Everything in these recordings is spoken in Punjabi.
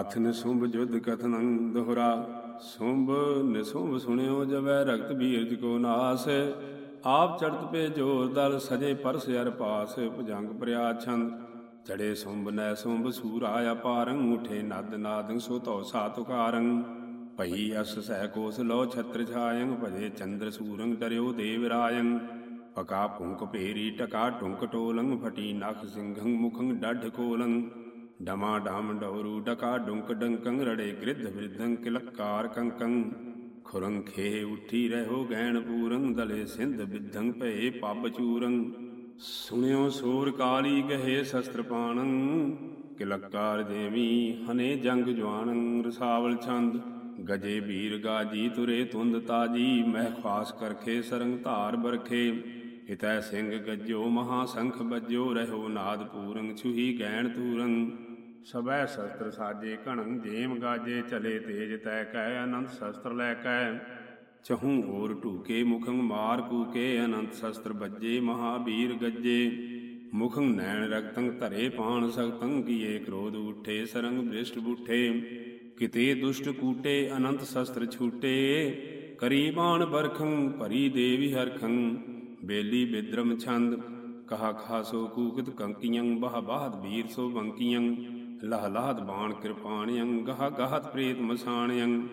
ਅਥ ਨਿਸੁੰਭ ਜੁਧ ਕਥਨੰ ਦੋਹਰਾ ਸੁੰਭ ਨਿਸੁੰਭ ਸੁਣਿਓ ਜਵੈ ਰਗਤ ਬੀਰਜ ਕੋ ਨਾਸ। ਆਪ ਚੜਤ ਪੇ ਜੋਰ ਦਲ ਸਜੇ ਪਰਸ ਅਰ ਪਾਸ, ਭੁਜੰਗ ਪ੍ਰਿਆ ਛੰਦ। ਚੜੇ ਸੁੰਭ ਨੈ ਸੁੰਭ ਸੂਰਾ ਅਪਾਰੰ, ਉਠੇ ਨਦ ਨਾਦੰ ਸੋ ਤੋ ਸਾਤੁਕਾਰੰ ਭਈ ਅਸ ਸਹਿ ਕੋਸ ਲੋ ਛਤਰ ਛਾਇੰ, ਭਜੇ ਚੰਦਰ ਸੂਰੰ ਡਰਿਓ ਦੇਵ ਰਾਯੰ ਪਕਾ ਪੁੰਕ ਭੇਰੀ, ਟਕਾ ਟੁੰਕ ਟੋਲੰ, ਫਟੀ ਨਖ ਸਿੰਘੰ ਮੁਖੰ ਡੱਢ ਕੋਲੰ ਡਮਾ ਡਾਮ ਡੌਰੂ, ਡਕਾ ਡੁੰਕ ਡੰਕੰ, ਰੜੇ ਗ੍ਰਿਧ ਵਿਰਧੰ ਕਿਲਕਾਰ ਕੰਕੰ। ਖੁਰੰ ਖੇ ਉਠੀ ਰਹੋ ਗੈਣ ਪੂਰੰ, ਦਲੇ ਸਿੰਧ ਬਿਧੰ ਭਏ ਪੱਬ ਚੂਰੰ। ਸੁਣਿਓ ਸੂਰ ਕਾਲੀ ਗਹੇ ਸ਼ਸਤਰ ਪਾਣੰ, ਕਿਲਕਾਰ ਦੇਵੀ ਹਨੇ ਜੰਗ ਜਵਾਨੰ ਰਸਾਵਲ ਛੰਦ, ਗਜੇ ਵੀਰ ਗਾਜੀ ਤੁਰੇ ਤੁੰਦ ਤਾਜੀ, ਮਹਿ ਖਾਸ ਕਰਖੇ ਸਰੰਗ ਧਾਰ ਬਰਖੇ। ਹਿਤੈ ਸਿੰਘ ਗੱਜੋ ਮਹਾ ਸੰਖ ਬੱਜੋ, ਰਹੋ ਨਾਦ ਪੂਰੰ, ਛੁਹੀ ਗੈਣ ਤੂਰੰ। ਸਬੈ ਸ਼ਸਤਰ ਸਾਜੇ ਘਣੰ ਜੇਮ ਗਾਜੇ ਚਲੇ ਤੇਜ ਤੈ ਕੈ ਅਨੰਤ ਸ਼ਸਤਰ ਲੈ ਕੈ ਚਹੂ ਹੋਰ ਢੂਕੇ ਮੁਖੰ ਮਾਰ ਕੂਕੇ ਅਨੰਤ ਸ਼ਸਤਰ ਬੱਜੇ ਮਹਾਬੀਰ ਗੱਜੇ। ਮੁਖੰ ਨੈਣ ਰਗਤੰ ਧਰੇ ਪਾਣ ਸਖਤੰ ਕੀਏ ਕ੍ਰੋਧ ਉਠੇ ਸਰੰਗ ਬ੍ਰਿਸ਼ਟ ਬੁਠੇ। ਕਿਤੇ ਦੁਸ਼ਟ ਕੂਟੇ ਅਨੰਤ ਸ਼ਸਤਰ ਛੂਟੇ। ਕਰੀ ਬਾਣ ਬਰਖੰ ਭਰੀ ਦੇਵੀ ਹਰਖੰ। ਬੇਲੀ ਬਿਦਰਮ ਛੰਦ ਕਹਾ ਖਾਸੋ ਕੂਕਤ ਕੰਕੀਆਂ ਬਹ ਬਾਹਤ ਵੀਰ ਸੋ ਬੰਕੀਆਂ ਲਹ ਲਾਹਤ ਬਾਣ ਕਿਰਪਾਣਿਯੰ ਗਹ ਗਹਤ ਪ੍ਰੇਤ ਮਸਾਣਿਯੰ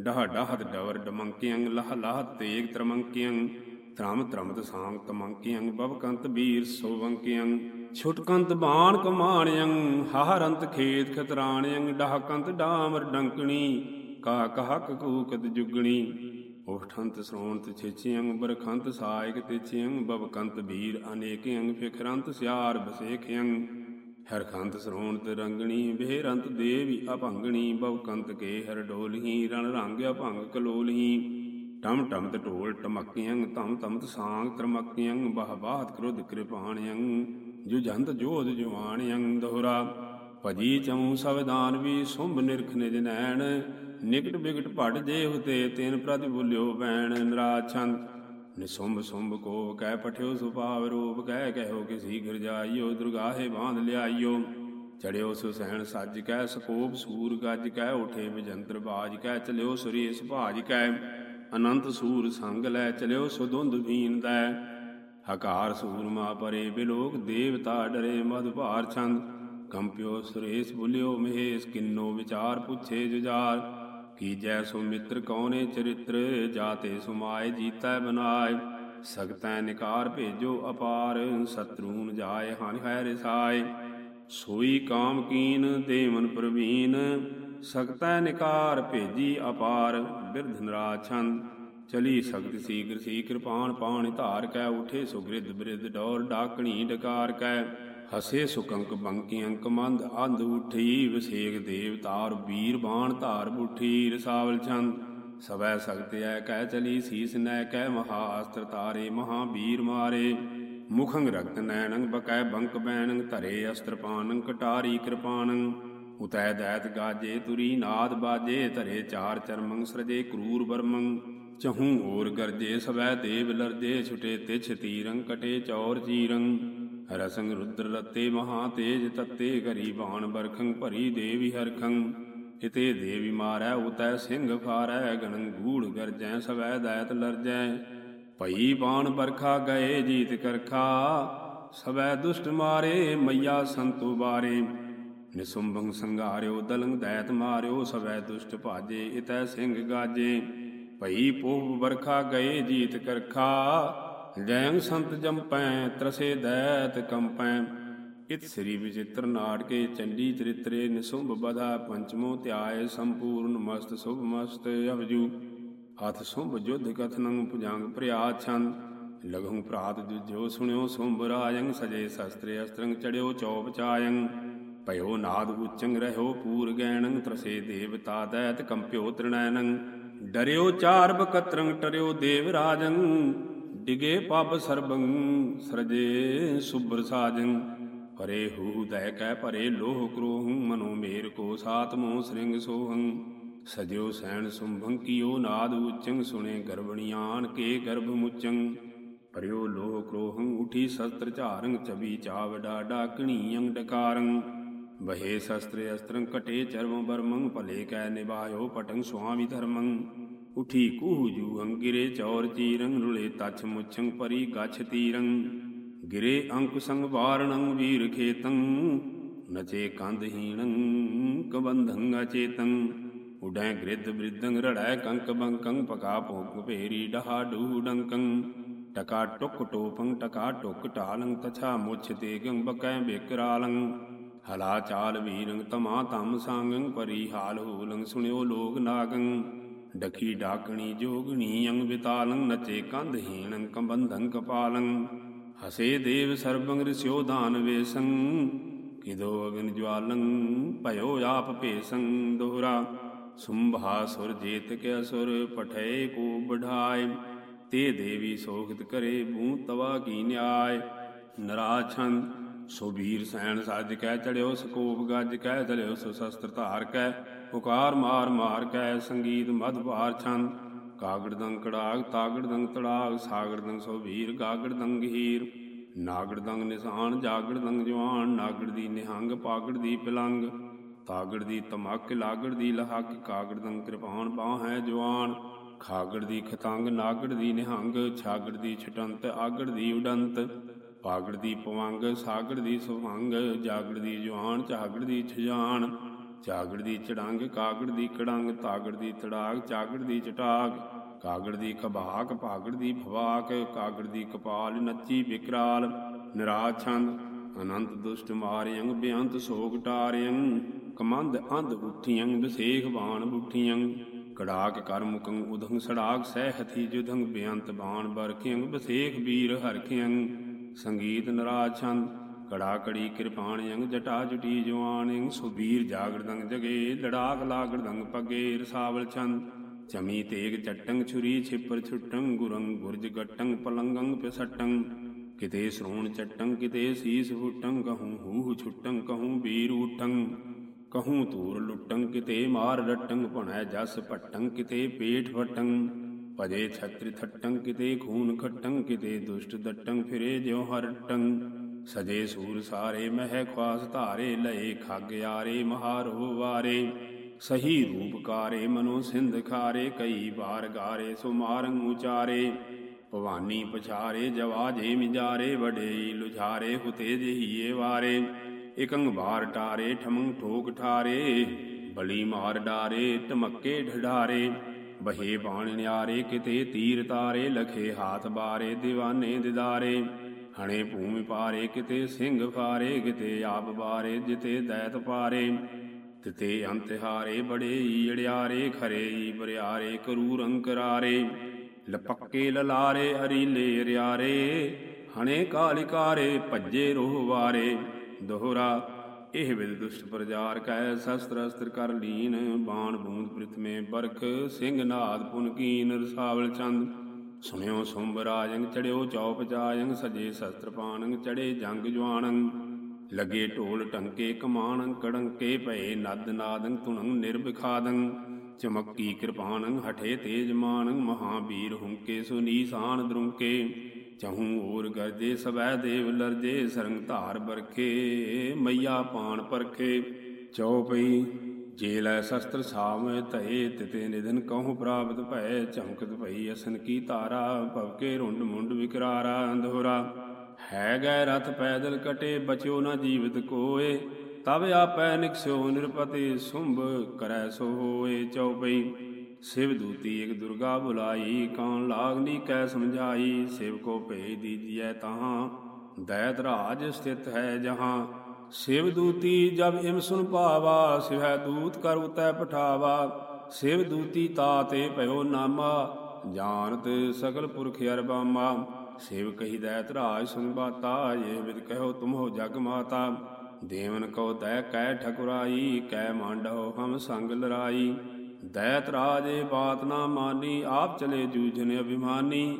ਡਹ ਡਹਤ ਡਵਰ ਡਮੰਕਿਯੰ ਲਹ ਲਾਹਤ ਤੇਗ ਤਰਮੰਕਿਯੰ ਧਰਮ ਧਰਮਤ ਸਾਮ ਤਮੰਕਿਯੰ ਬਵਕੰਤ ਬੀਰ ਸੋ ਛੁਟਕੰਤ ਬਾਣ ਕਮਾਣਿਯੰ ਹਾਰੰਤ ਖੇਤ ਖਤਰਾਣਿਯੰ ਡਹਕੰਤ ਡਾਮਰ ਡੰਕਣੀ ਕਾ ਕਹਕ ਕੂਕਤ ਜੁਗਣੀ। ਉਠੰਤ ਸ੍ਰੋਣਤ ਛੇਛਿਯੰ ਬਰਖੰਤ ਸਾਇਕ ਤਿਛਿਯੰ ਬਵਕੰਤ ਵੀਰ ਅਨੇਕਿਯੰ ਫਿਖਰੰਤ ਸਿਆਰ ਬਸੇਖਿਯੰ ਹਰਖੰਤ ਸ੍ਰੋਣਤ ਰੰਗਣੀ, ਬਹਿਰੰਤ ਦੇਵੀ ਅਭੰਗਣੀ ਬਵਕੰਤ ਕੇ ਹਰ ਡੋਲਹੀ, ਰਣ ਰੰਗ ਅਭੰਗ ਕਲੋਲਹੀ। ਟਮ ਟਮਤ ਢੋਲ ਟਮਕਿਯੰ, ਤਮ ਤਮਤ ਸਾੰਗ ਤਰਮਕਿਯੰ, ਬਹ ਬਾਤ ਕ੍ਰੋਧ ਕਿਰਪਾਣਿਯੰ ਜੁਜੰਤ ਜੋਧ ਜਵਾਣਿਯੰ ਦੋਹਰਾ। ਭਜੀ ਚਮੂ ਸਵਦਾਨ ਵੀ ਸੁੰਭ ਨਿਰਖ ਨਿਜ ਨੈਣ, ਨਿਕਟ ਬਿਗਟ ਭਟ ਜੇ ਹੁਤੇ ਤੈਨ ਪ੍ਰਤਿ ਬੁਲਿਓ ਬੈਣ ਨਰਾਛੰਦ। ਨਿਸੁੰਭ ਸੁੰਭ ਕੋ ਕਹਿ ਪਠਿਓ ਸੁਭਾਵ ਰੂਪ, ਕਹਿ ਕਹਿਓ ਕਿਸੀ ਗਿਰ ਜਾਈਓ, ਦੁਰਗਾਹੇ ਬਾਂਧ ਲਿਆਈਓ। ਚੜਿਓ ਸੁਸਹਿਣ ਸੱਜ ਕਹਿ ਸਕੋਪ ਸੂਰ ਗੱਜ ਕਹਿ ਉਠੇ ਵਿਜੰਤਰ ਬਾਜ ਕਹਿ ਚਲਿਓ ਸੁਰੇਸ ਭਾਜ ਕਹਿ ਅਨੰਤ ਸੂਰ ਸੰਗ ਲੈ, ਚਲਿਓ ਸੁਦੁੰਦ ਦੀਨ ਦੈ ਹਕਾਰ ਸੂਰਮਾ ਪਰੇ ਬਿਲੋਕ, ਦੇਵਤਾ ਡਰੇ ਮਦ ਭਾਰ ਛੰਦ। ਕੰਪਿਓ ਸੁਰੇਸ ਬੁਲਿਓ ਮਹੇਸ਼, ਕਿੰਨੋ ਵਿਚਾਰ ਪੁੱਛੇ ਜੁਜਾਰ ਕੀਜੈ ਸੋ ਮਿੱਤਰ ਕੌਨੇ ਚਰਿਤ੍ਰ ਜਾਤੇ ਸੁਮਾਏ ਜੀਤੈ ਬਨਾਏ। ਸਗਤੈ ਨਿਕਾਰ ਭੇਜੋ ਅਪਾਰ ਸਤਰੂਨ ਜਾਏ ਹਨ ਹੈ ਰਸਾਏ। ਸੋਈ ਕਾਮ ਕੀਨ, ਦੇਵਨ ਪ੍ਰਵੀਨ, ਸਗਤੈ ਨਿਕਾਰ ਭੇਜੀ ਅਪਾਰ, ਬਿਰਧ ਨਰਾਛੰਦ ਚਲੀ ਸਗਤ ਸੀਗਰ ਸੀ ਕਿਰਪਾਨ ਪਾਣ ਧਾਰ ਕੈ, ਉਠੇ ਸੁਗ੍ਰਿਧ ਬ੍ਰਿਧ ਡੌਰ ਡਾਕਣੀ ਡਕਾਰ ਕੈ। ਹਸੇ ਸੁਕੰਕ ਬੰਕੀ ਅੰਕ ਮੰਦ ਅੰਧ ਉਠੀ ਵਿਸੇਕ ਦੇਵਤਾਰ ਵੀਰ ਬਾਣ ਧਾਰ ਬੁਠੀ ਰਸਾਵਲ ਚੰਦ। ਸਵੈ ਸਗਤ ਐ ਕਹਿ ਚਲੀ ਸੀਸ ਨੈ ਕਹਿ ਮਹਾ ਅਸਤਰ ਤਾਰੇ ਮਹਾਬੀਰ ਮਾਰੇ। ਮੁਖੰਗ ਰਕਤ ਨੈਣੰ ਬਕੈ ਬੰਕ ਬੈਣੰ ਧਰੇ ਅਸਤਰ ਪਾਨੰ ਕਟਾਰੀ ਕਿਰਪਾਨੰ ਉਤੈ ਦੈਤ ਗਾਜੇ, ਤੁਰੀ ਨਾਦ ਬਾਜੇ, ਧਰੇ ਚਾਰ ਚਰਮੰ ਸਰਜੇ ਕਰੂਰ ਬਰਮੰ ਚਹੂ ਹੋਰ ਗਰਜੇ, ਸਵੈ ਦੇਵ ਲਰਜੇ, ਛੁਟੇ ਤਿਛ ਤੀਰੰ ਕਟੇ ਚੌਰ ਚੀਰੰ ਰਸੰਗ ਰੁਦਰ ਰਤੇ ਮਹਾ ਤੇਜ ਤਤੇ ਗਰੀ ਬਾਣ ਬਰਖੰ ਭਰੀ ਦੇਵੀ ਹਰਖੰ। ਇਤੇ ਦੇਵੀ ਮਾਰੈ ਉਤੈ ਸਿੰਘ ਫਾਰੈ ਗਣੰ ਗੂੜ ਗਰਜੈ, ਸਵੈ ਦੈਤ ਲਰਜੈ। ਭਈ ਬਾਣ ਬਰਖਾ ਗਏ ਜੀਤ ਕਰਖਾ, ਸਵੈ ਦੁਸ਼ਟ ਮਾਰੇ ਮਈਆ ਸੰਤੂ ਬਾਰੇ। ਨਿਸੁੰਭੰ ਸੰਘਾਰਿਓ ਦਲੰਗ ਦੈਤ ਮਾਰਿਓ, ਸਵੈ ਦੁਸ਼ਟ ਭਾਜੇ ਇਤੈ ਸਿੰਘ ਗਾਜੇ। ਭਈ ਪੋਹ ਬਰਖਾ ਗਏ ਜੀਤ ਕਰਖਾ ਜੈਨ ਸੰਤ ਜੰਪੈ ਤਰਸੇ ਦੈਤ ਕੰਪੈ ਇਤ ਸ੍ਰੀ ਵਿਚਿਤ੍ਰ ਨਾਟਕੇ ਚੰਡੀ ਚਰਿਤਰੇ ਨਿਸੁੰਭ ਬਧਾ ਪੰਚਮੋ ਧਿਆਏ ਸੰਪੂਰਨ ਮਸਤ ਸੁਭ ਮਸਤ ਅਵਜੂ। ਹੱਥ ਸੁੰਭ ਜੁਧ ਕਥਨੰ ਭੁਜੰਗ ਪ੍ਰਿਆ ਛੰਦ। ਲਗਹੁ ਪ੍ਰਾਤ ਜੁਜੋ ਸੁਣਿਓ ਸੁੰਭ ਰਾਜੰ, ਸਜੇ ਸ਼ਸਤਰੇ ਅਸਤਰੰ ਚੜਿਓ ਚੌਪ ਚਾਯੰ ਭਇਓ ਨਾਦ ਉਚੰਗ ਰਹਿਓ ਪੂਰ ਗੈਣੰ ਤਰਸੇ ਦੇਵਤਾ ਦੈਤ ਕੰਪਿਓ ਤ੍ਰਿਣੈਨੰ। ਡਰਿਓ ਚਾਰ ਬਕਤਰੰ ਟਰਿਓ ਦੇਵ ਰਾਜੰ। ਡਿਗੇ ਪਬ ਸਰਬੰ, ਸਰਜੇ ਸੁਬਰ ਸਾਜੰ। ਪਰੇ ਹੂ ਦਇ ਕੈ ਪਰੇ ਲੋਹ ਕ੍ਰੋਹੰ, ਮਨੋ ਮੇਰ ਕੋ ਸਾਤਮੋ ਸ੍ਰਿੰਗ ਸੋਹੰ। ਸਜਿਓ ਸੈਣ ਸੁੰਭੰ, ਕੀਓ ਨਾਦ ਉਚੰ, ਸੁਣੇ ਗਰਵਣੀਆਨ ਕੇ ਗਰਭ ਮੁਚੰ। ਪਰਿਓ ਲੋਹ ਕ੍ਰੋਹੰ, ਉਠੀ ਸ਼ਸਤਰ ਝਾਰੰ, ਚਬੀ ਚਾਵ ਡਾਡਾ ਕਣੀਯੰ ਡਕਾਰੰ ਬਹੇ ਸ਼ਸਤਰ ਅਸਤਰੰ, ਕਟੇ ਚਰਮ ਬਰਮੰ, ਭਲੇ ਕੈ ਨਿਭਾਇਓ ਪਟੰ ਸੁਆਮੀ ਧਰਮੰ। ਉਠੀ ਕੂਹ ਜੂ ਗਿਰੇ ਚੌਰ ਚੀਰੰ, ਰੁਲੇ ਤਛ ਮੁਛੰ ਪਰੀ ਗਛ ਤੀਰੰ। ਗਿਰੇ ਅੰਕ ਸੰਗ ਵਾਰਣੰ ਵੀਰ ਖੇਤੰ, ਨਚੇ ਕੰਧ ਹੀਣੰ, ਕਬੰਧੰ ਅਚੇਤੰ। ਉਡੈ ਗ੍ਰਿਧ ਬ੍ਰਿਧੰ, ਰੜੈ ਕੰਕ ਬੰਕੰ, ਪਕਾ ਭੋਗ ਭੇਰੀ ਡਹਾ ਡੂ ਡੰਕੰ। ਟਕਾ ਟੁਕ ਟੋਪੰ, ਟਕਾ ਟੁਕ ਟਾਲੰ, ਤਛਾ ਮੁਛ ਤੇਗੰ, ਬਕੈ ਬੇਕਰਾਲੰ। ਹਲਾ ਚਾਲ ਵੀਰੰ, ਤਮਾ ਤਮ ਸੰਗੰ, ਪਰੀ ਹਾਲ ਹੂਲੰ, ਸੁਣਿਓ ਲੋਗ ਨਾਗੰ। ਡਖੀ ਡਾਕਣੀ ਜੋਗਣੀ, ਅੰਗ ਵਿਤਾਲੰ, ਨਚੇ ਕੰਧ ਹੀਣੰ, ਕੰਬੰਧੰ ਕਪਾਲੰ। ਹਸੇ ਦੇਵ ਸਰਬੰਗ ਰਿਸਿਓ ਦਾਨ ਵੇਸੰ, ਕਿਦੋ ਅਗਨ ਜਵਾਲੰ ਭਇਓ ਆਪ ਭੇਸੰ। ਦੋਹਰਾ, ਸੁੰਭਾ ਸੁਰ ਜੇਤ ਕੇ ਅਸੁਰ, ਪਠੇ ਕੋ ਬਢਾਏ ਤੇ ਦੇਵੀ ਸੋਖਤ ਕਰੇ, ਬੂ ਤਵਾ ਕੀ ਨਿਆਏ। ਨਰਾਛੰਦ ਸੋ ਵੀਰ ਸੈਣ ਸੱਜ ਕਹਿ ਚੜਿਓ, ਸਕੋਪ ਗੱਜ ਕਹਿ ਚਲਿਓ ਸੋ ਸ਼ਸਤਰ ਧਾਰ ਕੈ ਪੁਕਾਰ ਮਾਰ ਮਾਰ ਕੈ ਸੰਗੀਤ ਮਧ ਭਾਰ ਛੰਦ। ਕਾਗੜ ਦੰਗ ਕੜਾਗ, ਤਾਗੜ ਦੰਗ ਤੜਾਗ, ਸਾਗੜ ਦੰਗ ਸੋ ਵੀਰ, ਗਾਗੜ ਦੰਗ ਹੀਰ। ਨਾਗੜ ਦੰਗ ਨਿਸ਼ਾਨ, ਜਾਗੜ ਦੰਗ ਜਵਾਨ, ਨਾਗੜ ਦੀ ਨਿਹੰਗ, ਪਾਗੜ ਦੀ ਪਿਲੰਗ। ਤਾਗੜ ਦੀ ਤਮਕ ਲਾਗੜ ਦੀ ਲਹਕ, ਕਾਗੜ ਦੰਗ ਕਿਰਪਾਨ ਬਾਹ ਹੈ ਜਵਾਨ। ਖਾਗੜ ਦੀ ਖਤੰਗ, ਨਾਗੜ ਦੀ ਨਿਹੰਗ, ਛਾਗੜ ਦੀ ਛਟੰਤ, ਆਗੜ ਦੀ ਉਡੰਤ। ਪਾਗੜ ਦੀ ਪਵੰਗ ਸਾਗੜ ਦੀ ਸੁਭੰਗ ਜਾਗੜ ਦੀ ਜਵਾਨ ਝਾਗੜ ਦੀ ਛਜਾਨ ਝਾਗੜ ਦੀ ਚੜੰਗ ਕਾਗੜ ਦੀ ਕੜੰਗ ਤਾਗੜ ਦੀ ਤੜਾਗ ਚਾਗੜ ਦੀ ਚਟਾਗ ਕਾਗੜ ਦੀ ਖਬਾਕ ਪਾਗੜ ਦੀ ਫਵਾਕ ਕਾਗੜ ਦੀ ਕਪਾਲ, ਨੱਚੀ ਵਿਕਰਾਲ ਨਿਰਾਛੰਦ ਅਨੰਤ ਦੁਸ਼ਟ ਮਾਰਿਯੰ, ਬਿਅੰਤ ਸੋਗ ਟਾਰਿਯੰ, ਕਮੰਦ ਅੰਧ ਉਠੀਯੰ ਵਿਸੇਖ ਬਾਣ ਬੁਠੀਯੰ ਕੜਾਕ ਕਰ ਕਰਮੁਕੰ ਉਦੰ ਸੜਾਕ, ਸਹਿ ਹਥੀ ਜੁਧੰ ਬਿਅੰਤ ਬਾਣ ਬਰਖਿਯੰ ਵਿਸੇਖ ਵੀਰ ਹਰਖਿਯੰ ਸੰਗੀਤ ਨਰਾਛੰਦ ਕੜਾ ਕੜੀ ਕਿਰਪਾਣ ਯੰਗ ਜਟਾ ਜੁਟੀ ਜਵਾਨਿੰ ਸੁਬੀਰ ਜਾਗਰਦੰਗ ਜਗੇ, ਲੜਾਕ ਲਾਗਰਦੰਗ ਪਗੇ ਰਸਾਵਲ ਛੰਦ। ਚਮੀ ਤੇਗ ਚਟੰਗ, ਛੁਰੀ ਛਿਪਰ ਛੁਟੰਗ, ਗੁਰੰਗ ਗੁਰਜ ਗਟੰਗ, ਪਲੰਗੰਗ ਪਿਸਟੰਗ। ਕਿਤੇ ਸ੍ਰੋਣ ਚਟੰਗ, ਕਿਤੇ ਸੀਸ ਫੁਟੰਗ, ਕਹੂੰ ਹੂਹ ਛੁਟੰਗ, ਕਹੂੰ ਬੀਰ ਉਟੰਗ ਕਹੂੰ ਤੂਰ ਲੁੱਟੰਗ, ਕਿਤੇ ਮਾਰ ਰਟੰਗ ਭਣੈ ਜਸ ਪਟੰਗ ਕਿਤੇ ਪੇਟ ਫਟੰਗ ਭਜੇ ਛਤਰੀ ਥਟੰਗ ਕਿਤੇ ਖੂਨ ਖਟੰਗ ਕਿਤੇ ਦੁਸ਼ਟ ਦਟੰਗ ਫਿਰੇ ਜਿਉ ਹਰਟੰਗ ਸਜੇ ਸੂਰ ਸਾਰੇ ਮਹਿ ਖਵਾਸ ਧਾਰੇ ਲਏ ਖੱਗ ਯਾਰੇ ਮਹਾਰੋ ਵਾਰੇ ਸਹੀ ਰੂਪ ਕਾਰੇ ਮਨੋ ਸਿੰਧ ਖਾਰੇ ਕਈ ਵਾਰ ਗਾਰੇ ਸੁਮਾਰੰ ਉਚਾਰੇ ਭਵਾਨੀ ਪਛਾਰੇ ਜਵਾਜੇ ਮਿਜਾਰੇ ਵਡੇਈ ਲੁਝਾਰੇ ਹੁਤੇ ਜਹੀਏ ਵਾਰੇ ਇਕੰਗ ਬਾਰ ਟਾਰੇ ਠਮੰ ਠੋਕ ਠਾਰੇ ਬਲੀ ਬਹੇ ਬਾਣ ਨਿਆਰੇ ਕਿਤੇ ਤੀਰ ਤਾਰੇ, ਲਖੇ ਹਾਥ ਬਾਰੇ دیਵਾਨੇ ਦਿਦਾਰੇ। ਹਣੇ ਭੂਮਿ ਪਾਰੇ, ਕਿਤੇ ਸਿੰਘ ਫਾਰੇ, ਕਿਤੇ ਆਪ ਬਾਰੇ, ਜਿਤੇ ਦੈਤ ਪਾਰੇ। ਤਿਤੇ ਅੰਤਹਾਰੇ ਬੜੇ ਈੜਿਆਰੇ, ਖਰੇ ਈ ਬਰਿਆਰੇ, ਕਰੂਰ ਅੰਕਰਾਰੇ। ਲਪੱਕੇ ਲਲਾਰੇ ਅਰੀਲੇ ਰਿਆਰੇ। ਹਣੇ ਕਾਲਿਕਾਰੇ, ਭੱਜੇ ਰੋਹ ਵਾਰੇ ਦੋਹਰਾ ਇਹ ਵਿਦ ਦੁਸ਼ਟ ਪ੍ਰਜਾਰ ਕੈ ਸ਼ਸਤਰ ਅਸਤਰ ਕਰ ਲੀਨ, ਬਾਣ ਬੂੰਦ ਪ੍ਰਿਥਮੇ ਬਰਖ, ਸਿੰਘ ਨਾਦ ਪੁਨ ਕੀਨ, ਰਸਾਵਲ ਚੰਦ। ਸੁਣਿਓ ਸੁੰਭ ਰਾਜੰਗ ਚੜਿਓ ਚੌਪ ਜਾਯੰਗ ਸਜੇ ਸ਼ਸਤਰ ਪਾਣੰਗ, ਚੜੇ ਜੰਗ ਜਵਾਨੰ ਲਗੇ ਢੋਲ ਟੰਕੇ ਕਮਾਨੰ ਕੜੰਕੇ ਭਏ ਨਦ ਨਾਦੰ ਤੁਣੰ ਨਿਰਭਿਖਾਦੰ ਚਮਕੀ ਕਿਰਪਾਨੰ ਹਠੇ ਤੇਜ ਮਾਨੰ ਮਹਾਬੀਰ ਹੁੰਕੇ ਸੁਨੀਸਾਨ ਦਰੁੰਕੇ। ਚਹੂ ਔਰ ਗਰਜੇ ਸਵੈ ਦੇਵ ਲਰਜੇ ਸਰੰਗ ਧਾਰ ਬਰਖੇ, ਮਈਆ ਪਾਣ ਪਰਖੇ। ਚਉਪਈ ਜੇ ਲੈ ਸ਼ਸਤਰ ਸਾਵੇਂ ਧਏ, ਤਿਤੇ ਨਿਧਨ ਕਹੂੰ ਪ੍ਰਾਪਤ ਭੈ ਚਮਕਤ ਭਈ ਅਸਨ ਕੀ ਤਾਰਾ ਭਵਕੇ ਰੁੰਡ ਮੁੰਡ ਵਿਕਰਾਰਾ ਅੰਧੋਰਾ। ਹੈ ਗੈ ਰਥ ਪੈਦਲ ਕਟੇ, ਬਚਿਓ ਨਾ ਜੀਵਤ ਕੋਏ। ਤਬ ਆਪੈ ਨਿਕਸਿਓ ਨਿਰਪਤੇ, ਸੁੰਭ ਕਰੈ ਸੋ ਹੋਏ। ਚਉਪਈ ਸਿਵ ਦੂਤੀ ਇਕ ਦੁਰਗਾ ਬੁਲਾਈ ਕਾਨ ਲਾਗਨੀ ਕੈ ਸਮਝਾਈ, ਸਿਵ ਕੋ ਭੇਜ ਦੀਜੀਐ ਤਹਾਂ, ਦੈਤ ਰਾਜ ਸਥਿਤ ਹੈ ਜਹਾਂ। ਸਿਵ ਦੂਤੀ ਜਬ ਇਮ ਸੁਨ ਪਾਵਾ ਸਿਵੈ ਦੂਤ ਕਰ ਉਤੈ ਪਠਾਵਾ। ਸਿਵ ਦੂਤੀ ਤਾਤੇ ਭਇਓ ਨਾਮਾ, ਜਾਣਤ ਸਗਲ ਪੁਰਖ ਅਰਬਾਮਾ ਸਿਵ ਕਹੀ ਦੈਤ ਰਾਜ ਸੁਨ ਬਾਤਾ, ਇਹ ਵਿਦ ਕਹਿਓ ਤੁਮੋ ਜਗ ਮਾਤਾ। ਦੇਵਨ ਕੋ ਦੈ ਕੈ ਠਕੁਰਾਈ, ਕੈ ਮਾਂਡੋ ਹਮ ਸੰਗ ਲਰਾਈ। ਦੈਤ ਰਾਜੇ ਬਾਤ ਨਾ ਮਾਨੀ, ਆਪ ਚਲੇ ਜੂਝਨ ਅਭਿਮਾਨੀ।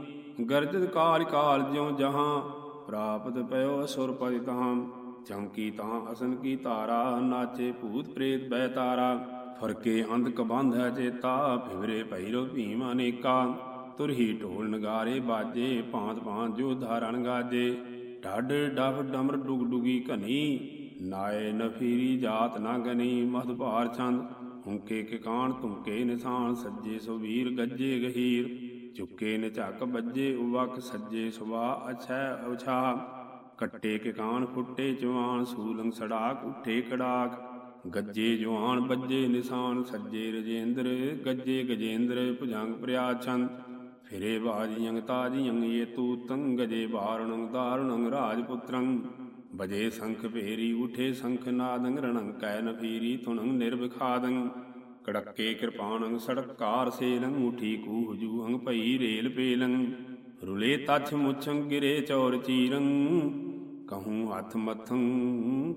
ਗਰਜਤ ਕਾਲ ਕਾਲ ਜਿਉ ਜਹਾਂ, ਪ੍ਰਾਪਤ ਪਇਓ ਅਸੁਰ ਪਰਿ ਤਹਾਂ। ਚਮਕੀ ਤਾਂ ਅਸਨ ਕੀ ਤਾਰਾ ਨਾਚੇ ਭੂਤ ਪ੍ਰੇਤ ਬੈ ਤਾਰਾ। ਫਰਕੇ ਅੰਧ ਕਬੰਧ ਹੈ ਚੇਤਾ ਫਿਵਰੇ ਭੈਰੋ ਭੀਮ ਅਨੇਕਾ। ਤੁਰਹੀ ਢੋਲ ਨਗਾਰੇ ਬਾਜੇ, ਭਾਂਤ ਭਾਂਤ ਜੋ ਧਾਰਨ ਗਾਜੇ। ਢੱਡ ਡਫ ਡਮਰ ਡੁਗ ਡੁਗੀ ਘਨੀ, ਨਾਏ ਨਫੀਰੀ ਜਾਤ ਨਾ ਗਨੀ, ਮਧ ਭਾਰ ਛੰਦ। ਹੁੰਕੇ ਕੇ ਕਾਣ ਤੁਮਕੇ ਨਿਸ਼ਾਨ ਸੱਜੇ ਸੋ ਵੀਰ ਗੱਜੇ ਗਹੀਰ। ਚੁੱਕੇ ਨੇ ਬੱਜੇ ਉਵਕ, ਸੱਜੇ ਸੁਵਾ ਅਛੈ ਉਛਾ। ਕੱਟੇ ਕੇ ਫੁੱਟੇ ਜਵਾਨ ਸੂਲੰਗ ਸੜਾਕ, ਉੱਠੇ ਕੜਾਕ। ਗੱਜੇ ਜਵਾਨ ਬੱਜੇ ਨਿਸ਼ਾਨ ਸੱਜੇ ਰਜੇਂਦਰ, ਗੱਜੇ ਗਜੇਂਦਰ, ਭੁਜੰਗ ਪ੍ਰਿਆ ਫਿਰੇ ਬਾਜੀਆਂ ਤਾਜੀਆਂ ਇਹ ਤੂ ਤੰਗ ਗਜੇ ਬਾਰਣੰ ਦਾਰਣੰ ਰਾਜਪੁੱਤਰੰ। ਬਜੇ ਸੰਖ ਭੇਰੀ, ਉਠੇ ਸੰਖ ਨਾਦੰ, ਰਣੰ ਕੈ ਨਫੀਰੀ ਤੁਣੰ ਨਿਰਵਿਖਾਦੰ। ਕੜੱਕੇ ਕਿਰਪਾਣੰ ਸੜਕਾਰ ਸੇਲੰ, ਉਠੀ ਕੂਹ ਜੂਹੰ, ਭਈ ਰੇਲ ਪੇਲੰ। ਰੁਲੇ ਤਛ ਮੁਛੰ, ਗਿਰੇ ਚੌਰ ਚੀਰੰ। ਕਹੂੰ ਹੱਥ ਮਥੰ,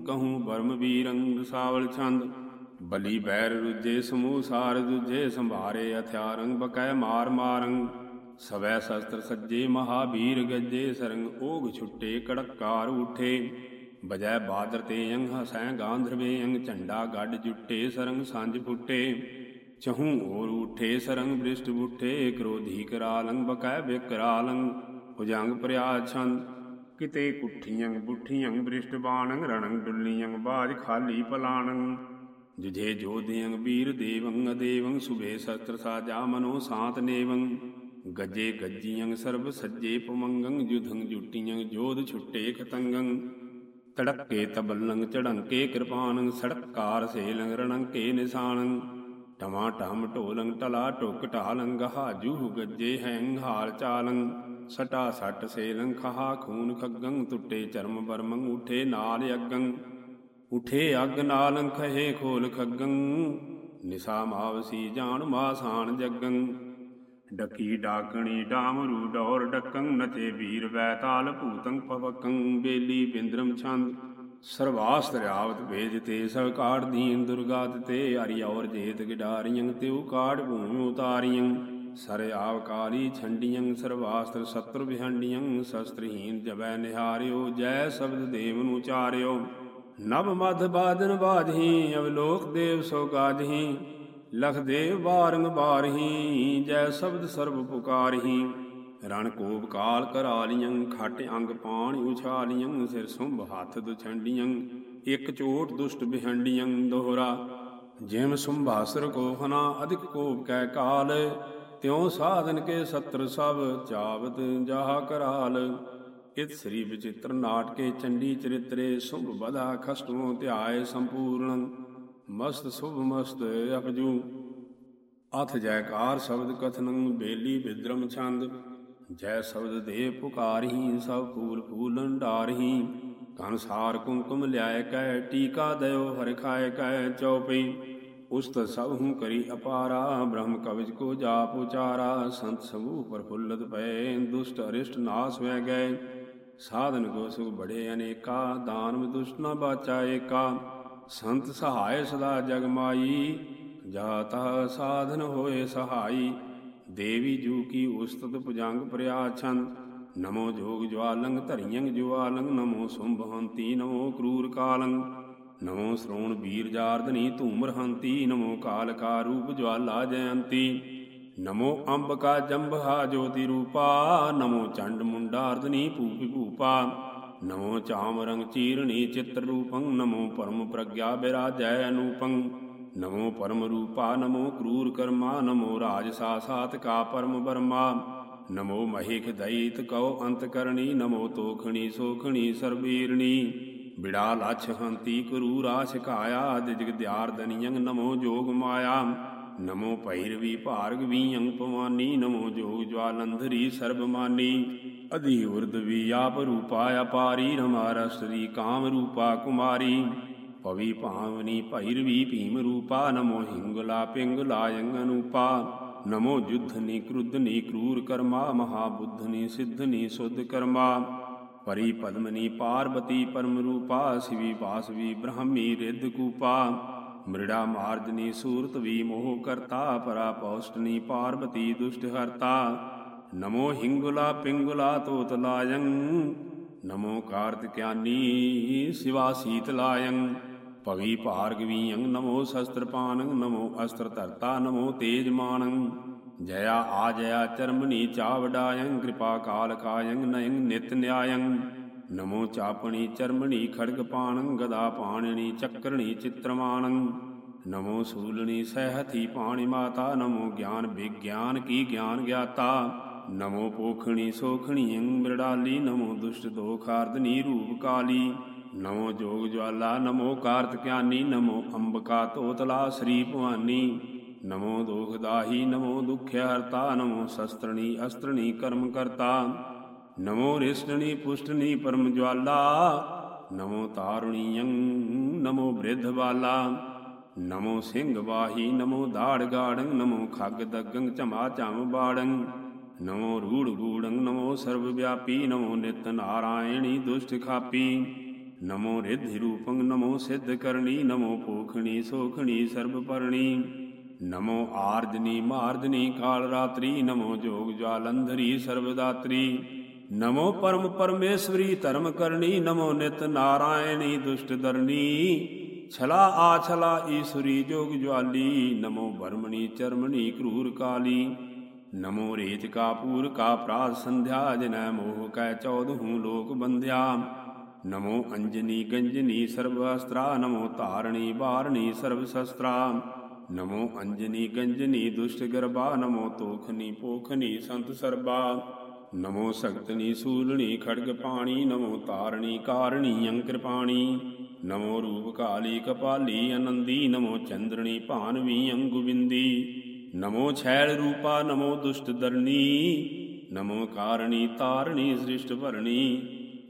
ਕਹੂੰ ਬਰਮ ਵੀਰੰ ਸਾਵਲ ਛੰਦ। ਬਲੀ ਬੈਰ ਰੁਜੇ ਸਮੂਹ ਸਾਰ ਦੁਜੇ ਸੰਭਾਰੇ ਹਥਿਆਰੰ, ਬਕੈ ਮਾਰ ਮਾਰੰ। ਸਵੈ ਸ਼ਸਤਰ ਸੱਜੇ ਮਹਾਬੀਰ ਗੱਜੇ ਸਰੰਗ ਓਗ ਛੁੱਟੇ ਕੜਕਾਰ ਉਠੇ। ਬਜੈ ਬਾਦਰ ਤੇ ਅੰਗ ਹਸੈ ਗਾਂਧਰਵੇ ਅੰਗ ਝੰਡਾ ਗੱਡ ਜੁੱਟੇ ਸਰੰਗ ਸੰਜ ਫੁੱਟੇ। ਚਹੂ ਔਰ ਉਠੇ ਸਰੰਗ ਬ੍ਰਿਸ਼ਟ ਬੁੱਠੇ ਕ੍ਰੋਧੀ ਕਰਾਲੰਗ ਬਕੈ ਬਿਕਰਾਲੰਗ ਭੁਜੰਗ ਪ੍ਰਿਆ ਛੰਦ ਕਿਤੇ ਕੁੱਠੀਆਂ ਬੁੱਠੀਆਂ ਬ੍ਰਿਸ਼ਟ ਬਾਣੰ ਰਣੰ ਡੁੱਲੀਆਂ ਬਾਜ ਖਾਲੀ ਪਲਾਣੰ ਜੁਝੇ ਜੋਧਿਯੰ ਵੀਰ ਦੇਵੰ ਅਦੇਵੰ ਸੁਬੇ ਸ਼ਸਤਰ ਸਾਜਾ ਮਨੋ ਸਾਤ ਨੇਵੰ ਗੱਜੇ ਗੱਜੀਆਂ ਸਰਬ ਸੱਜੇ ਪਮੰਗੰ, ਜੁਧੰ ਜੁਟੀਆਂ ਜੋਧ ਛੁੱਟੇ ਖਤੰਗੰ। ਤੜਕੇ ਤਬਲੰਗ ਚੜੰਕੇ ਕਿਰਪਾਨੰ, ਸੜਕਾਰ ਸੇਲੰਗ ਰਣੰਕੇ ਨਿਸ਼ਾਨੰ। ਟਮਾ ਟਮ ਢੋਲੰਗ ਟਲਾ ਟੁਕ ਢਾਲੰਗ ਗਹਾ ਜੂਹ ਗੱਜੇ ਹੈਂਗ ਹਾਲ ਚਾਲੰ। ਸਟਾ ਸੱਟ ਸੇਲੰਗ ਖਹਾ ਖੂਨ ਖੱਗੰ ਟੁੱਟੇ ਚਰਮ ਬਰਮੰ ਉਠੇ ਨਾਲ ਅਗੰ ਉਠੇ ਅਗ ਨਾਲੰ ਖਹੇ ਖੋਲ ਖੱਗੰ, ਨਿਸਾ ਮਾਵਸੀ ਜਾਣ ਮਾਸਾਨ ਜਗੰ। ਡਕੀ ਡਾਕਣੀ ਡਾਮਰੂ ਡੌਰ ਡਕੰ, ਨਚੇ ਵੀਰ ਵੈਤਾਲ ਭੂਤੰ ਪਵਕੰ ਬੇਲੀ ਬਿੰਦਰਮ ਛੰਦ। ਸਰਵਾਸ ਦਰਿਆਵਤ ਭੇਜ ਤੇ ਸਭ ਦੀਨ ਦੁਰਗਾਤ ਤੇ, ਹਰੀ ਔਰ ਜੇਤ ਗਿਡਾਰੀਆਂ ਤਿਉ ਕਾੜ ਭੂਮਿ ਉਤਾਰੀਆਂ ਸਰ ਆਵ ਕਾਲੀ ਛੰਡੀਆਂ ਸਰਵਾਸਤਰ ਸਤਰ ਵਿਹੰਡੀਆਂ ਸ਼ਸਤਰਹੀਨ ਜਬੈ ਨਿਹਾਰਿਓ, ਜੈ ਸ਼ਬਦ ਦੇਵ ਨੂੰ ਚਾਰਿਓ। ਨਭ ਮਧ ਬਾਦਨ ਬਾਧੀ ਅਵਲੋਕ ਦੇਵ ਸੋ ਗਾਧੀ ਲਖਦੇ ਬਾਰੰਗ ਬਾਰਹੀ ਜੈ ਸ਼ਬਦ ਸਰਬ ਪੁਕਾਰਹੀ ਰਣ ਕੋਪ ਕਾਲ ਕਰਾਲੀਆਂ, ਖਟ ਅੰਗ ਪਾਣ ਉਛਾਲੀਆਂ, ਸਿਰ ਸੁੰਭ ਹੱਥ ਦੁਛੰਡੀਆਂ, ਇਕ ਚੋਟ ਦੁਸ਼ਟ ਬਿਹੰਡੀਆਂ, ਦੋਹਰਾ। ਜਿਮ ਸੁੰਭਾਸਰ ਕੋ ਹਨਾ, ਅਧਿਕ ਕੋਪ ਕੈ ਕਾਲ, ਤਿਉ ਸਾਧਨ ਕੇ ਸਤਰ ਸਭ ਚਾਵਤ ਜਾਹ ਕਰਾਲ। ਇਤ ਸ੍ਰੀ ਵਿਚਿਤ੍ਰ ਨਾਟਕੇ ਚੰਡੀ ਚਰਿਤਰੇ, ਸੁਭ ਬਧਾ ਖਸਟੋ ਧਿਆਏ ਸੰਪੂਰਨ। ਮਸਤ ਸੁਭ ਮਸਤ ਅਪਜੂ ਅਥ ਜੈਕਾਰ ਸ਼ਬਦ ਕਥਨੰ ਬੇਲੀ ਬਿਦਰਮ ਛੰਦ। ਜੈ ਸ਼ਬਦ ਦੇ ਪੁਕਾਰਹੀ, ਸਭ ਫੂਲ ਫੂਲਨ ਡਾਰਹੀ। ਕਨਸਾਰ ਕੁੰਕੁਮ ਲਿਆਏ ਕੈ, ਟੀਕਾ ਦਇਓ ਹਰਿ ਖਾਏ ਕੈ, ਚਉਪਈ। ਉਸਤ ਸਭ ਹੂੰ ਕਰੀ ਅਪਾਰਾ, ਬ੍ਰਹਮ ਕਵਿਜ ਕੋ ਜਾਪ ਉਚਾਰਾ। ਸੰਤ ਸਮੂਹ ਪ੍ਰਫੁੱਲਤ ਪਏ, ਦੁਸ਼ਟ ਅਰਿਸ਼ਟ ਨਾਸ ਵੈ ਗਏ। ਸਾਧਨ ਕੋ ਸੁਖ ਬੜੇ ਅਨੇਕਾ, ਦਾਨਵ ਦੁਸ਼ਟ ਨਾ ਬਾਚਾ ਏਕਾ। ਸੰਤ ਸਹਾਇ ਸਦਾ ਜਗ ਮਾਈ, ਜਾਤਾ ਸਾਧਨ ਹੋਏ ਸਹਾਈ, ਦੇਵੀ ਜੂ ਕੀ ਉਸਤਤ ਭੁਜੰਗ ਪ੍ਰਿਆ ਨਮੋ ਜੋਗ ਜਵਾਲੰਗ ਧਰੀਆਂ ਜਵਾਲੰਗ, ਨਮੋ ਸੁੰਭਹੰਤੀ ਨਮੋ ਕਰੂਰ ਕਾਲੰਗ, ਨਮੋ ਸ਼੍ਰੋਣ ਬੀਰ ਜਾਰਦਨੀ ਧੂਮਰ ਹੰਤੀ ਨਮੋ ਕਾਲ ਕਾ ਰੂਪ ਜਵਾਲਾ ਜਯੰਤੀ, ਨਮੋ ਅੰਬ ਕਾ ਜੰਭਾ ਜੋਤੀ ਰੂਪਾ, ਨਮੋ ਚੰਡ ਮੁੰਡਾਰਦਨੀ ਭੂਪੀ ਭੂਪਾ। ਨਮੋ ਚਾਮ ਰੰਗ ਚੀਰਣੀ ਚਿਤ੍ਰ ਰੂਪੰ, ਨਮੋ ਪਰਮ ਪ੍ਰਗਿਆ ਬਿਰਾਜੈ ਅਨੂਪੰ। ਨਮੋ ਪਰਮ ਰੂਪਾ, ਨਮੋ ਕਰੂਰ ਕਰਮਾ, ਨਮੋ ਰਾਜ ਸਾਸਾਤ ਕਾ ਪਰਮ ਬਰਮਾ। ਨਮੋ ਮਹਿਖ ਦੈਤ ਕਉ ਅੰਤ ਕਰਣੀ ਨਮੋ ਤੋਖਣੀ ਸੋਖਣੀ ਸਰਬੀਰਣੀ। ਬਿੜਾ ਲਛ ਹੰਤੀ ਕਰੂਰ ਆਸ਼ ਕਾਇਆ ਦਿਜਗ ਦਿਆਰ ਦਨੀਯੰ ਨਮੋ ਜੋਗ ਮਾਇਆ। ਨਮੋ ਭੈਰਵੀ ਭਾਰਗਵੀ ਅੰਗ ਪਵਾਨੀ ਨਮੋ ਜੋਗ ਜਵਾਲੰਧਰੀ ਸਰਬਮਾਨੀ ਅਧੀ ਉਰਦਵੀ ਆਪ ਰੂਪਾ ਅਪਾਰੀ ਰਮਾਰਾ ਸ੍ਰੀ ਕਾਮ ਰੂਪਾ ਕੁਮਾਰੀ। ਪਵੀ ਭਾਵਨੀ ਭੈਰਵੀ ਭੀਮ ਰੂਪਾ, ਨਮੋ ਹਿੰਗਲਾ ਪਿੰਗਲਾ ਅਨੂਪਾ। ਨਮੋ ਜੁਧਨੀ ਕ੍ਰੁਧਨੀ ਕਰੂਰ ਕਰਮਾ ਮਹਾਬੁੱਧਨੀ ਸਿੱਧਨੀ ਸੁਧ ਕਰਮਾ। ਪਰੀ ਪਦਮਨੀ ਪਾਰਬਤੀ ਪਰਮ ਰੂਪਾ, ਸਿਵੀ ਵਾਸਵੀ ਬ੍ਰਹਮੀ ਰਿੱਧ ਕੂਪਾ। ਮ੍ਰਿੜਾ ਮਾਰਜਨੀ ਸੂਰਤ ਵੀ ਮੋਹ ਕਰਤਾ ਪਰਾ ਪੌਸ਼ਟਨੀ ਪਾਰਬਤੀ ਦੁਸ਼ਟ ਹਰਤਾ। ਨਮੋ ਹਿੰਗੁਲਾ ਪਿੰਗੁਲਾ ਤੋਤ ਨਮੋ ਕਾਰਤਿਕਿਆਨੀ ਸਿਵਾ ਸੀਤ ਲਾਯੰ ਭਾਰਗਵੀਯੰ ਨਮੋ ਸ਼ਸਤਰਪਾਨੰ ਨਮੋ ਅਸਤਰ ਧਰਤਾ ਨਮੋ ਤੇਜਮਾਨੰ ਜਯਾ ਆ ਜਯਾ ਚਰਮਨੀ ਚਾਵਡਾਯੰ ਕਿਰਪਾ ਕਾਲ ਕਾਯੰ ਨਯੰ ਨਿਤ ਨਿਆਯੰ ਨਮੋ ਚਾਪਣੀ ਚਰਮਣੀ ਖੜਗ ਪਾਣੰ ਗਦਾ ਪਾਣਿਣੀ ਚੱਕਰਣੀ ਚਿਤ੍ਰਮਾਣੰ ਨਮੋ ਸੂਲਣੀ ਸਹਿਥੀ ਪਾਣੀ ਮਾਤਾ ਨਮੋ ਗਿਆਨ ਵਿਗਿਆਨ ਕੀ ਗਿਆਨ ਗਿਆਤਾ ਨਮੋ ਪੋਖਣੀ ਸੋਖਣੀ ਮ੍ਰਿੜਾਲੀ ਨਮੋ ਦੁਸ਼ਟ ਦੋਖਾਰਦਨੀ ਰੂਪ ਕਾਲੀ, ਨਮੋ ਜੋਗ ਜਵਾਲਾ, ਨਮੋ ਕਾਰਤਕਿਆਨੀ ਨਮੋ ਅੰਬਕਾ ਤੋਤਲਾ ਸ੍ਰੀ ਭਵਾਨੀ, ਨਮੋ ਦੋਖਦਾਹੀ ਨਮੋ ਦੁਖ ਹਰਤਾ, ਨਮੋ ਸ਼ਸਤਰਣੀ ਅਸਤਰਣੀ ਕਰਮ ਕਰਤਾ, ਨਮੋ ਰਿਸ਼ਟਣੀ ਪੁਸ਼ਟਣੀ ਪਰਮ ਜਵਾਲਾ, ਨਮੋ ਤਾਰੁਣੀਯੰ ਨਮੋ ਬ੍ਰਿਧ ਬਾਲਾ, ਨਮੋ ਸਿੰਘ ਵਾਹੀ ਨਮੋ ਦਾੜ ਗਾੜੰ ਨਮੋ ਖੱਗ ਦਗੰ ਚਮਾ ਚਮ ਬਾੜੰ ਨਮੋ ਰੂੜ ਗੂੜੰ ਨਮੋ ਸਰਬ ਵਿਆਪੀ, ਨਮੋ ਨਿਤ ਨਾਰਾਇਣੀ ਦੁਸ਼ਟ ਖਾਪੀ। ਨਮੋ ਰਿਧਿ ਰੂਪੰ ਨਮੋ ਸਿੱਧ ਕਰਨੀ, ਨਮੋ ਪੋਖਣੀ ਸੋਖਣੀ ਸਰਬ ਪਰਣੀ। ਨਮੋ ਆਰਜਨੀ ਮਾਰਜਨੀ ਕਾਲ ਰਾਤਰੀ, ਨਮੋ ਜੋਗ ਜਵਾਲੰਧਰੀ ਸਰਬ ਨਮੋ ਪਰਮ ਪਰਮੇਸ਼ਵਰੀ ਧਰਮ ਕਰਨੀ, ਨਮੋ ਨਿਤ ਨਾਰਾਇਣੀ ਦੁਸ਼ਟ ਦਰਨੀ। ਛਲਾ ਆ ਛਲਾ ਈਸ਼ਵਰੀ ਜੋਗ ਜਵਾਲੀ ਨਮੋ ਬਰਮਣੀ ਚਰਮਣੀ ਕਰੂਰ ਕਾਲੀ। ਨਮੋ ਰੇਤ ਕਾ ਪੂਰ ਕਾ ਪ੍ਰਾਸ ਸੰਧਿਆ, ਜਨੈ ਮੋਹ ਕੈ ਚੌਦਹੂ ਲੋਕ ਬੰਧਿਆ। ਨਮੋ ਅੰਜਨੀ ਗੰਜਨੀ ਸਰਬ ਅਸਤਰਾ ਨਮੋ ਧਾਰਣੀ ਬਾਰਣੀ ਸਰਬ ਸ਼ਸਤਰਾ ਨਮੋ ਅੰਜਨੀ ਗੰਜਨੀ ਦੁਸ਼ਟ ਗਰਭਾ ਨਮੋ ਤੋਖਨੀ ਪੋਖਨੀ ਸੰਤ ਸਰਬਾ। ਨਮੋ ਸਗਤਨੀ ਸੂਲਣੀ ਖੜਗ ਪਾਣੀ, ਨਮੋ ਤਾਰਣੀ ਕਾਰਣੀ ਅੰਕਰ ਪਾਣੀ। ਨਮੋ ਰੂਪ ਕਾਲੀ ਕਪਾਲੀ ਆਨੰਦੀ ਨਮੋ ਚੰਦਰਣੀ ਭਾਨਵੀ ਅੰਗੁਬਿੰਦੀ। ਨਮੋ ਛੈਲ ਰੂਪਾ, ਨਮੋ ਦੁਸ਼ਟ ਦਰਨੀ ਨਮੋ ਕਾਰਣੀ, ਤਾਰਣੀ, ਸ੍ਰਿਸ਼ਟ ਭਰਣੀ,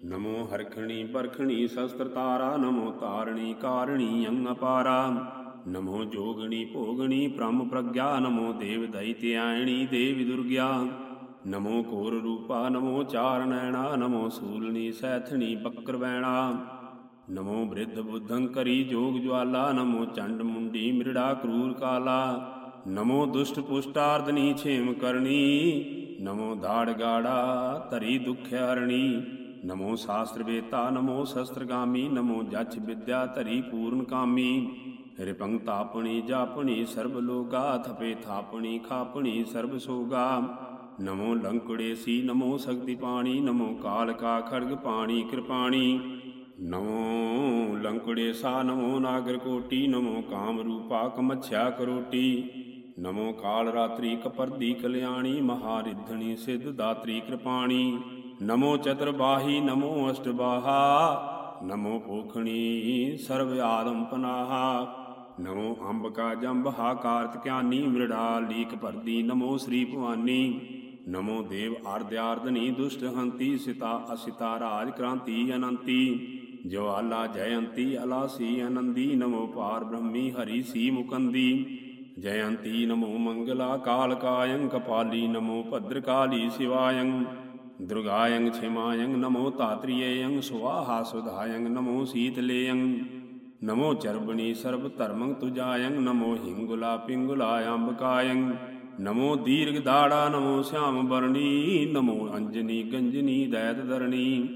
ਨਮੋ ਹਰਖਣੀ, ਬਰਖਣੀ, ਸ਼ਸਤਰ ਤਾਰਾ, ਨਮੋ ਤਾਰਣੀ, ਕਾਰਣੀ, ਅੰਗ ਅਪਾਰਾ, ਨਮੋ ਜੋਗਣੀ, ਭੋਗਣੀ, ਬ੍ਰਹਮ ਪ੍ਰਗਿਆ, ਨਮੋ ਦੇਵ ਦੈਤਿਆਇਣੀ ਦੇਵੀ ਦੁਰਗਿਆ, ਨਮੋ ਕੋਰ ਰੂਪਾ, ਨਮੋ ਚਾਰਨੈਣਾ ਨਮੋ ਸੂਲਣੀ, ਸੈਥਣੀ, ਬੱਕਰ ਨਮੋ ਬ੍ਰਿਧ ਬੁੱਧੰ ਕਰੀ ਜੋਗ ਜਵਾਲਾ ਨਮੋ ਚੰਡ ਮੁੰਡੀ, ਮ੍ਰਿੜਾ, ਕਰੂਰ ਕਾਲਾ ਨਮੋ ਦੁਸ਼ਟ ਪੁਸ਼ਟਾਰਦਨੀ ਛੇਮ ਕਰਨੀ ਨਮੋ ਦਾੜ ਗਾੜਾ ਧਰੀ ਦੁਖ ਹਰਣੀ ਨਮੋ ਸ਼ਾਸਤਰ ਵੇਤਾ ਨਮੋ ਸ਼ਸਤਰਗਾਮੀ ਨਮੋ ਜਛ ਵਿਦਿਆ ਧਰੀ ਪੂਰਨ ਕਾਮੀ ਰਿਪੰਗ ਤਾਪਣੀ ਜਾਪਣੀ ਸਰਬ ਲੋਗਾ ਥਪੇ ਥਾਪਣੀ ਖਾਪਣੀ ਸਰਬ ਸੋਗਾ ਨਮੋ ਲੰਕੜੇ ਨਮੋ ਸ਼ਕਤੀ ਪਾਣੀ ਨਮੋ ਕਾਲ ਕਾ ਖੜਗ ਪਾਣੀ ਕਿਰਪਾਣੀ ਨਮੋ ਲੰਕੜੇ ਸਾ ਨਮੋ ਨਾਗਰ ਕੋਟੀ ਨਮੋ ਕਾਮ ਰੂਪਾ ਕਮਛਿਆ ਕਰੋਟੀ ਨਮੋ ਕਾਲ ਰਾਤਰੀ ਕਪਰਦੀ ਕਲਿਆਣੀ, ਮਹਾਰਿਧਣੀ ਸਿੱਧ ਦਾਤਰੀ ਕਿਰਪਾਣੀ। ਨਮੋ ਚਤੁਰ ਨਮੋ ਅਸ਼ਟਬਾਹਾ ਨਮੋ ਪੋਖਣੀ, ਸਰਵ ਆਦਮ ਪਨਾਹਾ। ਨਮੋ ਅੰਬਕਾ ਜੰਬਹਾ ਕਾਰਤ ਗਿਆਨੀ ਮ੍ਰਿੜਾ ਲੀਕ ਭਰਦੀ, ਨਮੋ ਸ੍ਰੀ ਭਵਾਨੀ। ਨਮੋ ਦੇਵ ਆਰਧਿਆਰਧਨੀ ਦੁਸ਼ਟ ਹੰਤੀ, ਸਿਤਾ ਅਸਿਤਾ ਰਾਜ ਕ੍ਰਾਂਤੀ ਅਨੰਤੀ। ਜਵਾਲਾ ਜਯੰਤੀ, ਅਲਾਸੀ ਅਨੰਦੀ, ਨਮੋ ਪਾਰ ਬ੍ਰਹਮੀ, ਹਰੀ ਸੀ ਮੁਕੰਦੀ। ਜਯੰਤੀ ਨਮੋ ਮੰਗਲਾ ਕਾਲ ਕਾਯੰ, ਕਪਾਲੀ ਨਮੋ ਭਦਰ ਕਾਲੀ ਸਿਵਾਯੰ, ਦੁਰਗਾਯੰ ਛਿਮਾਯੰ, ਨਮੋ ਤਾਤ੍ਰਿਯੰ ਸੁਵਾਹਾ ਸੁਧਾਯੰ, ਨਮੋ ਸੀਤਲੇਯੰ, ਨਮੋ ਚਰਬਣੀ ਸਰਬ ਧਰਮੰ ਤੁਜਾਯੰ, ਨਮੋ ਹਿੰਗੁਲਾ ਪਿੰਗੁਲਾ ਅੰਬਕਾਯੰ, ਨਮੋ ਦੀਰਘ ਦਾੜਾ, ਨਮੋ ਸ਼ਾਮ ਬਰਣੀ ਨਮੋ ਅੰਜਨੀ ਗੰਜਨੀ ਦੈਤ ਦਰਣੀ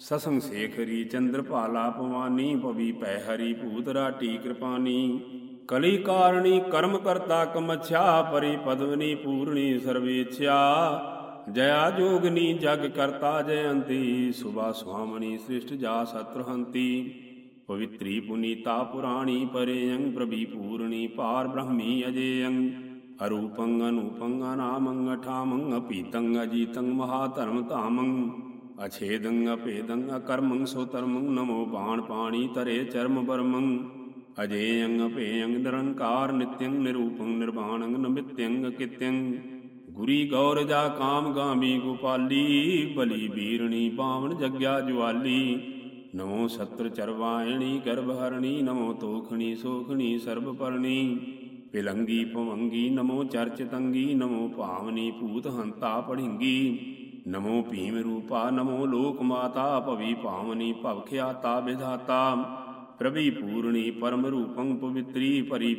ਨਮੋ ਅਰਧ ਚੰਦਰਾਇਣੀ ਚੰਦਰ ਚੂੜੰ ਭਾਲਾ ਪਵਾਨੀ ਪਵੀ ਪੈ ਹਰੀ ਭੂਤ ਰਾਟੀ ਕਿਰਪਾਨੀ। ਕਲੀ ਕਾਰਣੀ ਕਰਮ ਕਰਤਾ ਕਮਛਾ ਪਰੀ ਪਦਵਨੀ ਪੂਰਣੀ ਸਰਵੇਛਿਆ। ਜਇਆ ਜੋਗਨੀ ਜਗ ਕਰਤਾ ਜਯੰਤੀ, ਸੁਭਾ ਸੁਹਾਮਣੀ ਸ੍ਰਿਸ਼ਟ ਜਾ ਸਤਰਹੰਤੀ। ਪਵਿੱਤਰੀ ਪੁਨੀਤਾ ਪੁਰਾਣੀ ਪਰੇਯੰ, ਪ੍ਰਭੀ ਪੂਰਣੀ ਪਾਰ ਬ੍ਰਹਮੀ ਅਜੇਯੰ। ਅਰੂਪੰ ਅਨੂਪੰ ਅਨਾਮੰ ਅਠਾਮੰ, ਅਪੀਤੰ ਅਜੀਤੰ ਮਹਾਧਰਮ ਧਾਮੰ। ਅਛੇਦੰ ਅਪੇਦੰ ਅਕਰਮੰ ਸੋ ਧਰਮੰ ਨਮੋ ਬਾਣ ਪਾਣੀ ਤਰੇ ਚਰਮ ਬਰਮੰ। ਅਜੇਯੰ ਅਪੇਯੰ ਨਿਰੰਕਾਰ ਨਿਤਯੰ ਨਿਰੂਪੰ ਨਿਰਵਾਣੰ ਨਮਿਤਯੰ ਕਿਤਯੰ ਗੁਰੀ ਗੌਰ ਜਾ ਕਾਮ ਗਾਮੀ ਗੋਪਾਲੀ, ਬਲੀ ਬੀਰਣੀ ਪਾਵਨ ਜਗਿਆ ਜਵਾਲੀ ਨਮੋ ਸਤਰ ਚਰਵਾਇਣੀ ਗਰਭ ਹਰਣੀ ਨਮੋ ਤੋਖਣੀ ਸੋਖਣੀ ਸਰਬ ਪਰਣੀ ਪਿਲੰਗੀ ਭਵੰਗੀ ਨਮੋ ਚਰਚ ਤੰਗੀ, ਨਮੋ ਭਾਵਨੀ ਭੂਤ ਹੰਤਾ ਪੜਿੰਗੀ। ਨਮੋ ਭੀਮ ਰੂਪਾ, ਨਮੋ ਲੋਕ ਮਾਤਾ, ਭਵੀ ਭਾਵਨੀ ਭਵਖਿਆਤਾ ਵਿਧਾਤਾ। ਪ੍ਰਭੀ ਪੂਰਣੀ ਪਰਮ ਰੂਪੰ ਪਵਿੱਤਰੀ, ਪਰੀ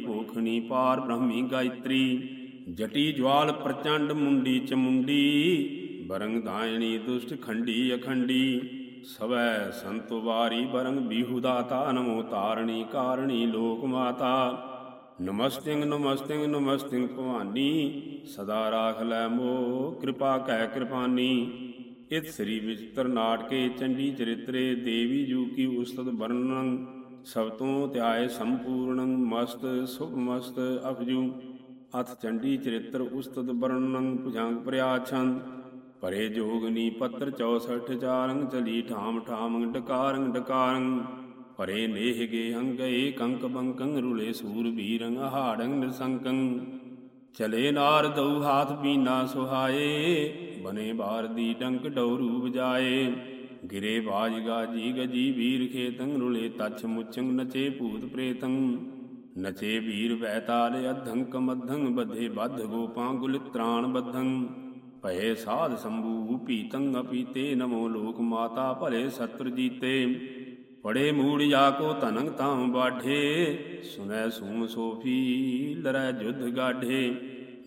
ਪਾਰ ਬ੍ਰਹਮੀ ਗਾਇਤਰੀ। ਜਟੀ ਜਵਾਲ ਪ੍ਰਚੰਡ ਮੁੰਡੀ ਚਮੁੰਡੀ ਬਰੰਗ ਦਾਇਣੀ ਦੁਸ਼ਟ ਖੰਡੀ ਅਖੰਡੀ। ਸਵੈ ਸੰਤੋ ਵਾਰੀ ਬਰੰਗ ਬਿਹੁਦਾਤਾ ਨਮੋ ਤਾਰਣੀ ਕਾਰਣੀ ਲੋਕ ਮਾਤਾ। ਨਮਸਤਿੰਗ ਨਮਸਤਿੰਗ ਨਮਸਤਿੰਗ ਭਵਾਨੀ, ਸਦਾ ਰਾਖ ਲੈ ਮੋ ਕਿਰਪਾ ਕਹਿ ਕਿਰਪਾਨੀ। ਇਤ ਸ੍ਰੀ ਵਿਚਿਤ੍ਰ ਨਾਟਕੇ ਚੰਡੀ ਚਰਿਤਰੇ ਦੇਵੀ ਜੂ ਕੀ ਉਸਤਤ ਵਰਣਨ, ਸਭ ਤੋਂ ਧਿਆਏ ਸੰਪੂਰਣੰ ਮਸਤ, ਸੁਭ ਮਸਤ ਅਪਜੂ। ਅਥ ਚੰਡੀ ਚਰਿਤ੍ਰ ਉਸਤਤ ਵਰਣਨ ਭੁਜੰਗ ਪ੍ਰਿਆਛੰਦ। ਪਰੇ ਜੋਗਨੀ ਪੱਤਰ 64 ਚਾਰੰਗ ਚਲੀ ਠਾਮ ਠਾਮੰ ਡਕਾਰੰਗ ਡਕਾਰੰਗ। ਪਰੇ ਨੇਹ ਗੇ ਅੰਗਏ ਕੰਕ ਬੰਕੰ, ਰੁਲੇ ਸੂਰ ਬੀਰੰ, ਹਾੜੰ ਨਿਸੰਕੰ। ਚਲੇ ਨਾਰ ਦਉ ਹਾਥ ਪੀਨਾ ਸੁਹਾਏ, ਬਨੇ ਬਾਰ ਦੀ ਡੰਕ ਡੌਰੂ ਵਜਾਏ। ਗਿਰੇ ਬਾਜ ਗਾਜੀ ਗਜੀ ਵੀਰ ਖੇਤੰ, ਰੁਲੇ ਤਛ ਮੁਚੰ ਨਚੇ ਭੂਤ ਪ੍ਰੇਤੰ। ਨਚੇ ਵੀਰ ਵੈਤਾਲ ਅਧੰ ਕਮਧੰ ਬਧੇ ਬਧ ਗੋਪਾਂ ਗੁਲਿਤ੍ਰਾਣ ਬਧੰ। ਭਏ ਸਾਧ ਸੰਭੂ ਪੀਤੰ ਅਪੀਤੇ, ਨਮੋ ਲੋਕ ਮਾਤਾ ਭਲੇ ਸਤਰ ਜੀਤੇ। ਪੜੇ ਮੂੜ ਜਾ ਕੋ ਧਨੰ ਤਾਮ ਬਾਢੇ ਸੁਨੈ ਸੂਮ ਸੋਫੀ, ਲਰੈ ਜੁਧ ਗਾਢੇ।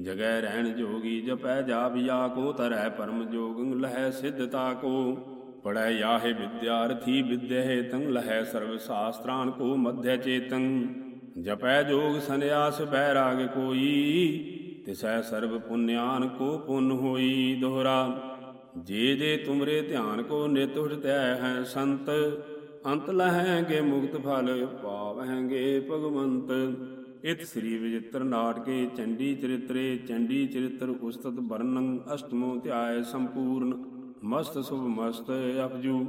ਜਗੈ ਰਹਿਣ ਜੋਗੀ ਜਪੈ ਜਾ ਕੋ, ਤਰੈ ਪਰਮ ਜੋਗੰ ਲਹੈ ਸਿਧਤਾ ਕੋ। ਪੜੈ ਯਾਹੇ ਵਿਦਿਆਰਥੀ ਵਿਦਿਅ ਤੰ ਲਹੈ ਸਰਵ ਸ਼ਾਸਤਰਾਨ ਕੋ ਮਧਿ ਚੇਤੰ। ਜਪੈ ਜੋਗ ਸੰਨਿਆਸ ਬੈਰਾਗ ਕੋਈ, ਤਿਸੈ ਸਰਬ ਪੁੰਨਿਆਨ ਕੋ ਪੁੰਨ ਹੋਈ ਦੋਹਰਾ। ਜੇ ਜੇ ਤੁਮਰੇ ਧਿਆਨ ਕੋ ਨਿਤ ਉਠਤੈ ਹੈ ਸੰਤ ਅੰਤ ਲਹੈਂਗੇ ਮੁਕਤ ਫਲ ਪਾਵਹਿੰਗੇ ਭਗਵੰਤ। ਇਤ ਸ੍ਰੀ ਵਿਜਿਤ੍ਰ ਨਾਟਕੇ ਚੰਡੀ ਚਰਿਤਰੇ, ਚੰਡੀ ਚਰਿਤ੍ਰ ਉਸਤਤ ਵਰਣੰ ਅਸ਼ਟਮੋ ਧਿਆਏ ਸੰਪੂਰਨ। ਮਸਤ ਸੁਭ ਮਸਤ ਅਪਜੂ।